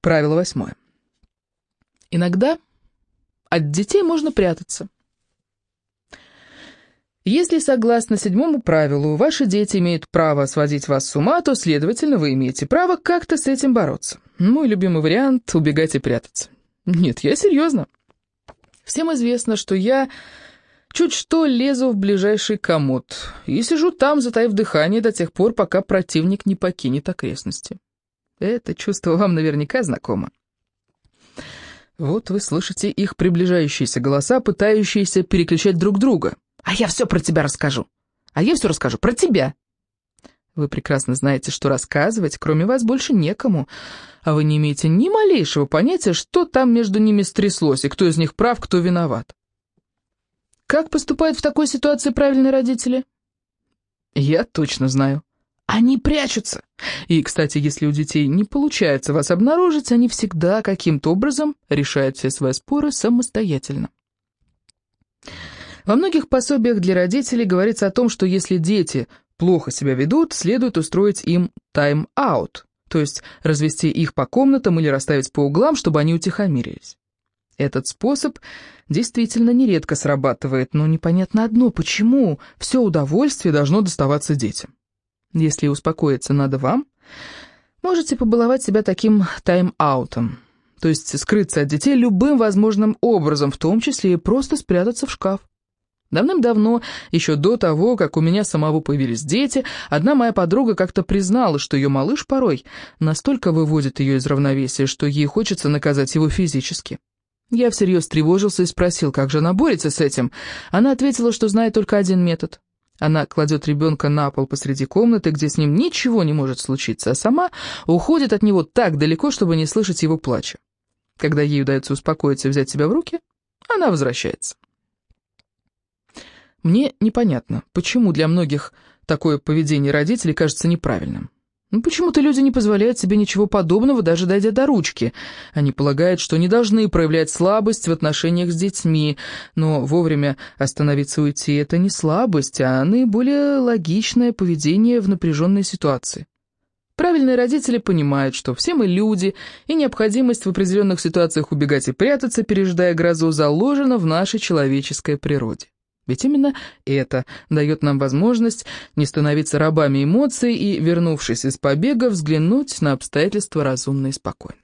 Правило восьмое. Иногда от детей можно прятаться. Если, согласно седьмому правилу, ваши дети имеют право сводить вас с ума, то, следовательно, вы имеете право как-то с этим бороться. Мой любимый вариант — убегать и прятаться. Нет, я серьезно. Всем известно, что я чуть что лезу в ближайший комод и сижу там, затаив дыхание, до тех пор, пока противник не покинет окрестности. Это чувство вам наверняка знакомо. Вот вы слышите их приближающиеся голоса, пытающиеся переключать друг друга. «А я все про тебя расскажу! А я все расскажу про тебя!» Вы прекрасно знаете, что рассказывать, кроме вас, больше некому, а вы не имеете ни малейшего понятия, что там между ними стряслось, и кто из них прав, кто виноват. Как поступают в такой ситуации правильные родители? Я точно знаю. Они прячутся. И, кстати, если у детей не получается вас обнаружить, они всегда каким-то образом решают все свои споры самостоятельно. Во многих пособиях для родителей говорится о том, что если дети плохо себя ведут, следует устроить им тайм-аут, то есть развести их по комнатам или расставить по углам, чтобы они утихомирились. Этот способ действительно нередко срабатывает, но непонятно одно, почему все удовольствие должно доставаться детям. Если успокоиться надо вам, можете побаловать себя таким тайм-аутом, то есть скрыться от детей любым возможным образом, в том числе и просто спрятаться в шкаф. Давным-давно, еще до того, как у меня самого появились дети, одна моя подруга как-то признала, что ее малыш порой настолько выводит ее из равновесия, что ей хочется наказать его физически. Я всерьез тревожился и спросил, как же она борется с этим. Она ответила, что знает только один метод. Она кладет ребенка на пол посреди комнаты, где с ним ничего не может случиться, а сама уходит от него так далеко, чтобы не слышать его плача. Когда ей удается успокоиться и взять себя в руки, она возвращается. Мне непонятно, почему для многих такое поведение родителей кажется неправильным. Ну, почему-то люди не позволяют себе ничего подобного, даже дойдя до ручки. Они полагают, что не должны проявлять слабость в отношениях с детьми, но вовремя остановиться уйти – это не слабость, а наиболее логичное поведение в напряженной ситуации. Правильные родители понимают, что все мы люди, и необходимость в определенных ситуациях убегать и прятаться, пережидая грозу, заложена в нашей человеческой природе. Ведь именно это дает нам возможность не становиться рабами эмоций и, вернувшись из побега, взглянуть на обстоятельства разумно и спокойно.